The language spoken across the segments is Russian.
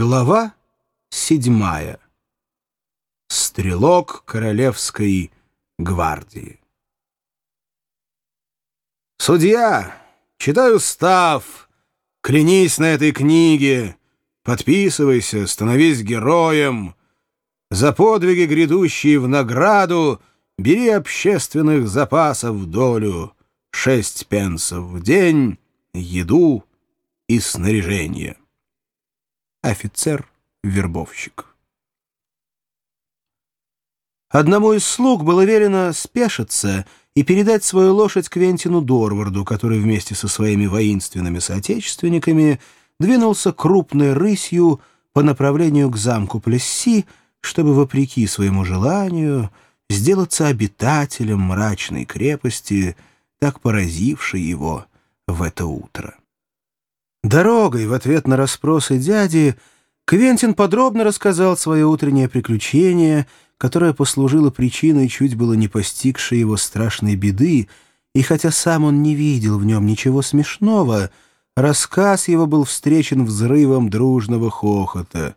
Глава седьмая. Стрелок Королевской гвардии. Судья, читай устав, клянись на этой книге, подписывайся, становись героем. За подвиги, грядущие в награду, бери общественных запасов долю, шесть пенсов в день, еду и снаряжение офицер-вербовщик. Одному из слуг было велено спешиться и передать свою лошадь Квентину Дорварду, который вместе со своими воинственными соотечественниками двинулся крупной рысью по направлению к замку Плесси, чтобы, вопреки своему желанию, сделаться обитателем мрачной крепости, так поразившей его в это утро. Дорогой в ответ на расспросы дяди Квентин подробно рассказал свое утреннее приключение, которое послужило причиной чуть было не постигшей его страшной беды, и хотя сам он не видел в нем ничего смешного, рассказ его был встречен взрывом дружного хохота.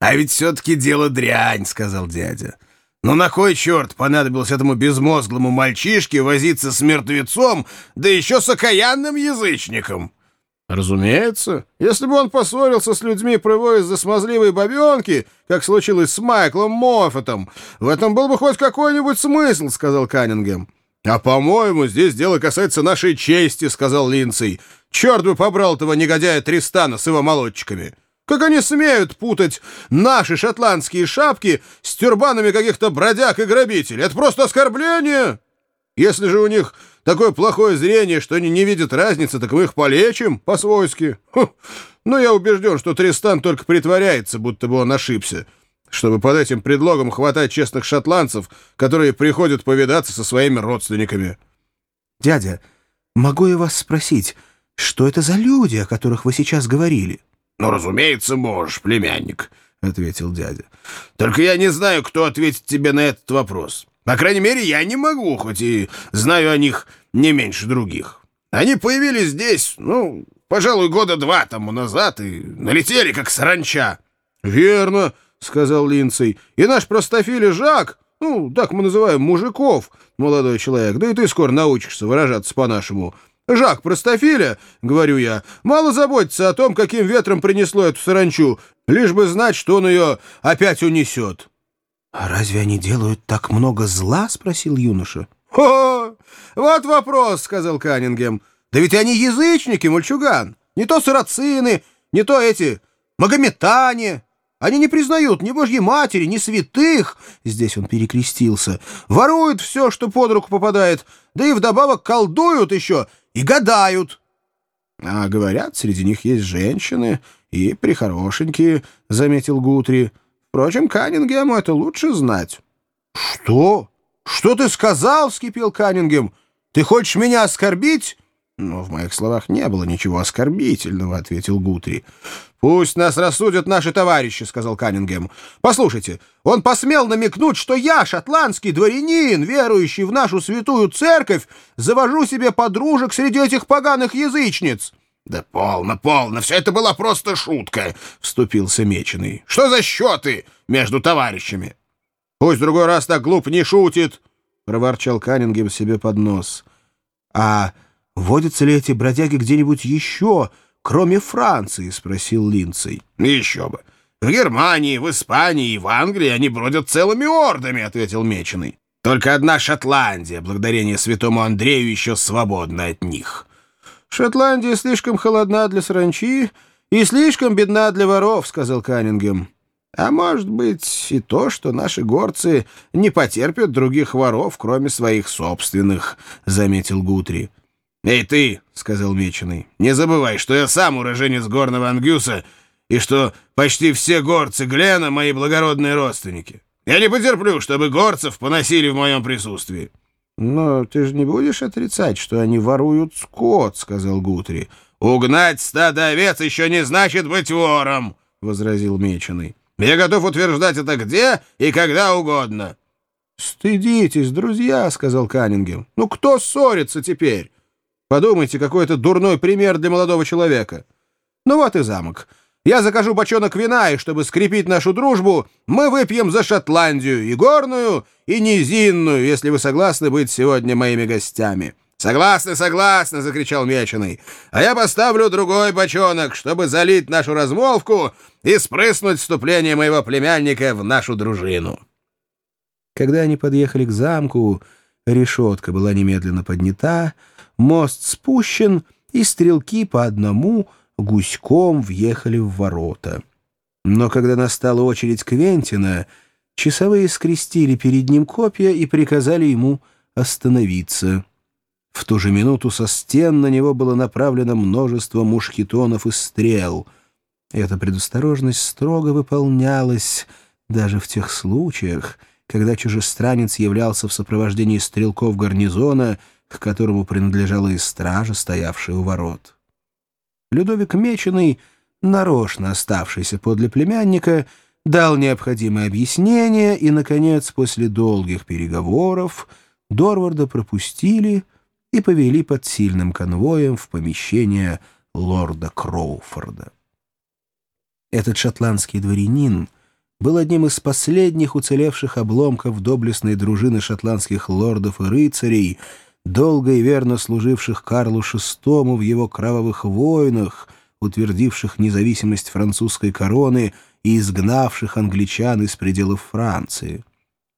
«А ведь все-таки дело дрянь», — сказал дядя. «Ну на кой черт понадобилось этому безмозглому мальчишке возиться с мертвецом, да еще с окаянным язычником?» Разумеется, если бы он поссорился с людьми про его из-за смазливой бабенки, как случилось с Майклом Моффетом, в этом был бы хоть какой-нибудь смысл, — сказал Каннингем. «А, по-моему, здесь дело касается нашей чести», — сказал Линдсей. «Черт бы побрал этого негодяя Тристана с его молодчиками! Как они смеют путать наши шотландские шапки с тюрбанами каких-то бродяг и грабителей? Это просто оскорбление! Если же у них Такое плохое зрение, что они не видят разницы, так мы их полечим по-свойски. Но я убежден, что Тристан только притворяется, будто бы он ошибся, чтобы под этим предлогом хватать честных шотландцев, которые приходят повидаться со своими родственниками. «Дядя, могу я вас спросить, что это за люди, о которых вы сейчас говорили?» «Ну, разумеется, можешь, племянник», — ответил дядя. «Только я не знаю, кто ответит тебе на этот вопрос». По крайней мере, я не могу, хоть и знаю о них не меньше других. Они появились здесь, ну, пожалуй, года два тому назад и налетели, как саранча. — Верно, — сказал Линдсей. — И наш простофиль Жак, ну, так мы называем мужиков, молодой человек, да и ты скоро научишься выражаться по-нашему. Жак Простофиля, — говорю я, — мало заботится о том, каким ветром принесло эту саранчу, лишь бы знать, что он ее опять унесет. «А разве они делают так много зла?» — спросил юноша. «О, вот вопрос», — сказал Каннингем. «Да ведь они язычники, мальчуган. Не то сарацины, не то эти магометане. Они не признают ни Божьей Матери, ни святых». Здесь он перекрестился. «Воруют все, что под руку попадает, да и вдобавок колдуют еще и гадают». «А говорят, среди них есть женщины и прихорошенькие», — заметил Гутри. Впрочем, Каннингему это лучше знать. — Что? Что ты сказал? — вскипел Каннингем. — Ты хочешь меня оскорбить? — Но в моих словах не было ничего оскорбительного, — ответил Гутри. — Пусть нас рассудят наши товарищи, — сказал Каннингем. — Послушайте, он посмел намекнуть, что я, шотландский дворянин, верующий в нашу святую церковь, завожу себе подружек среди этих поганых язычниц. «Да полно, полно, все это была просто шутка», — вступился Меченый. «Что за счеты между товарищами?» «Пусть другой раз так глуп не шутит», — проворчал Каннингем себе под нос. «А водятся ли эти бродяги где-нибудь еще, кроме Франции?» — спросил Линдсей. «Еще бы. В Германии, в Испании и в Англии они бродят целыми ордами», — ответил Меченый. «Только одна Шотландия, благодарение святому Андрею, еще свободна от них». «Шотландия слишком холодна для саранчи и слишком бедна для воров», — сказал Каннингем. «А может быть и то, что наши горцы не потерпят других воров, кроме своих собственных», — заметил Гутри. «Эй ты», — сказал Меченый, — «не забывай, что я сам уроженец горного Ангюса и что почти все горцы Глена — мои благородные родственники. Я не потерплю, чтобы горцев поносили в моем присутствии». «Но ты же не будешь отрицать, что они воруют скот», — сказал Гутри. «Угнать стадо овец еще не значит быть вором», — возразил Меченый. «Я готов утверждать это где и когда угодно». «Стыдитесь, друзья», — сказал Каннингем. «Ну кто ссорится теперь? Подумайте, какой это дурной пример для молодого человека. Ну вот и замок. Я закажу бочонок вина, и чтобы скрепить нашу дружбу, мы выпьем за Шотландию, и горную, и низинную, если вы согласны быть сегодня моими гостями». «Согласны, согласны!» — закричал Меченый. «А я поставлю другой бочонок, чтобы залить нашу размолвку и спрыснуть вступление моего племянника в нашу дружину». Когда они подъехали к замку, решетка была немедленно поднята, мост спущен, и стрелки по одному гуськом въехали в ворота. Но когда настала очередь Квентина, часовые скрестили перед ним копья и приказали ему остановиться. В ту же минуту со стен на него было направлено множество мушкетонов и стрел. Эта предосторожность строго выполнялась даже в тех случаях, когда чужестранец являлся в сопровождении стрелков гарнизона, к которому принадлежала и стража, стоявшая у ворот. Людовик Меченый, нарочно оставшийся подле племянника, дал необходимое объяснение, и, наконец, после долгих переговоров, Дорварда пропустили и повели под сильным конвоем в помещение лорда Кроуфорда. Этот шотландский дворянин был одним из последних уцелевших обломков доблестной дружины шотландских лордов и рыцарей — долго и верно служивших Карлу VI в его кровавых войнах, утвердивших независимость французской короны и изгнавших англичан из пределов Франции.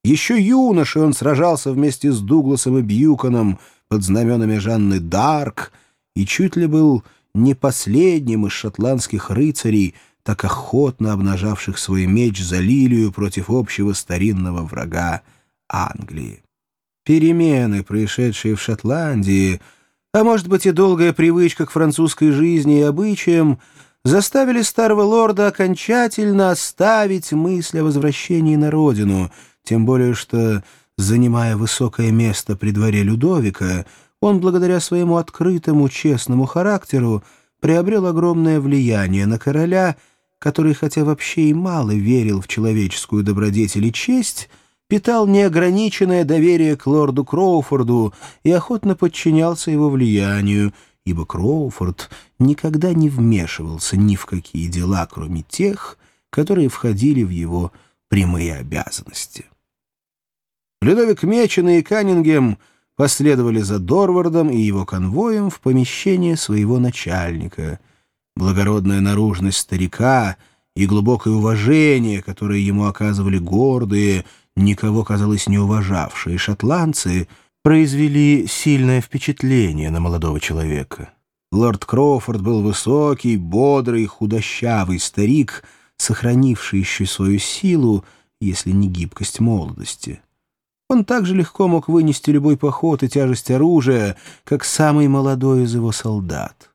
Еще юношей он сражался вместе с Дугласом и Бьюконом под знаменами Жанны Д'Арк и чуть ли был не последним из шотландских рыцарей, так охотно обнажавших свой меч за лилию против общего старинного врага Англии. Перемены, происшедшие в Шотландии, а может быть и долгая привычка к французской жизни и обычаям, заставили старого лорда окончательно оставить мысль о возвращении на родину, тем более что, занимая высокое место при дворе Людовика, он, благодаря своему открытому, честному характеру, приобрел огромное влияние на короля, который, хотя вообще и мало верил в человеческую добродетель и честь, питал неограниченное доверие к лорду Кроуфорду и охотно подчинялся его влиянию, ибо Кроуфорд никогда не вмешивался ни в какие дела, кроме тех, которые входили в его прямые обязанности. Людовик Меченый и Каннингем последовали за Дорвардом и его конвоем в помещение своего начальника. Благородная наружность старика и глубокое уважение, которое ему оказывали гордые, никого, казалось, не уважавшие шотландцы, произвели сильное впечатление на молодого человека. Лорд Кроуфорд был высокий, бодрый, худощавый старик, сохранивший еще свою силу, если не гибкость молодости. Он также легко мог вынести любой поход и тяжесть оружия, как самый молодой из его солдат.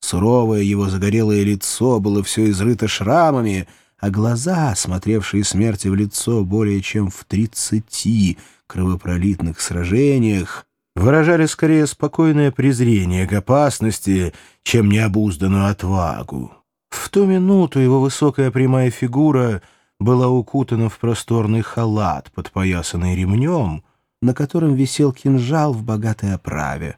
Суровое его загорелое лицо было все изрыто шрамами — а глаза, смотревшие смерти в лицо более чем в тридцати кровопролитных сражениях, выражали скорее спокойное презрение к опасности, чем необузданную отвагу. В ту минуту его высокая прямая фигура была укутана в просторный халат, подпоясанный ремнем, на котором висел кинжал в богатой оправе.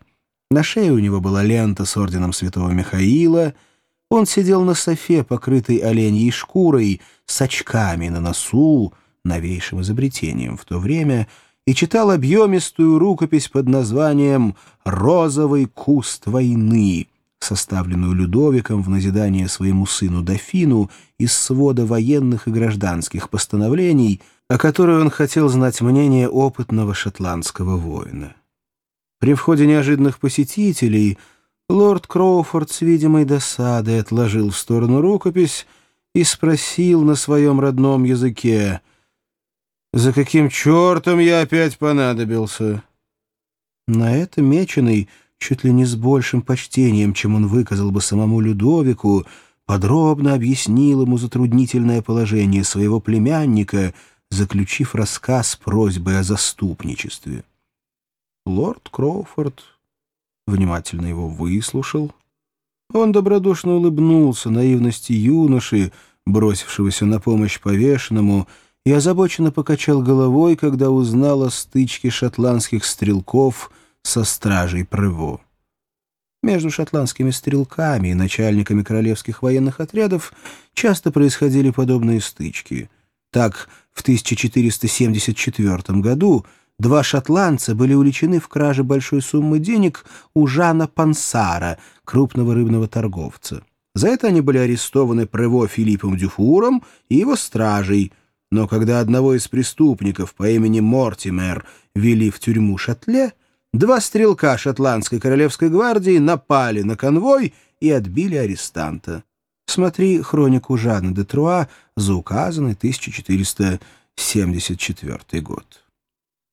На шее у него была лента с орденом святого Михаила — он сидел на софе, покрытой оленьей шкурой, с очками на носу, новейшим изобретением в то время, и читал объемистую рукопись под названием «Розовый куст войны», составленную Людовиком в назидание своему сыну Дофину из свода военных и гражданских постановлений, о которой он хотел знать мнение опытного шотландского воина. При входе неожиданных посетителей — Лорд Кроуфорд с видимой досадой отложил в сторону рукопись и спросил на своем родном языке, «За каким чертом я опять понадобился?» На это Меченый, чуть ли не с большим почтением, чем он выказал бы самому Людовику, подробно объяснил ему затруднительное положение своего племянника, заключив рассказ просьбой о заступничестве. Лорд Кроуфорд внимательно его выслушал. Он добродушно улыбнулся наивности юноши, бросившегося на помощь повешенному, и озабоченно покачал головой, когда узнал о стычке шотландских стрелков со стражей Прево. Между шотландскими стрелками и начальниками королевских военных отрядов часто происходили подобные стычки. Так, в 1474 году два шотландца были уличены в краже большой суммы денег у Жана Пансара, крупного рыбного торговца. За это они были арестованы Прево Филиппом Дюфуром и его стражей, но когда одного из преступников по имени Мортимер вели в тюрьму Шатле, два стрелка шотландской королевской гвардии напали на конвой и отбили арестанта. Смотри хронику Жана де Труа за указанный 1474 год.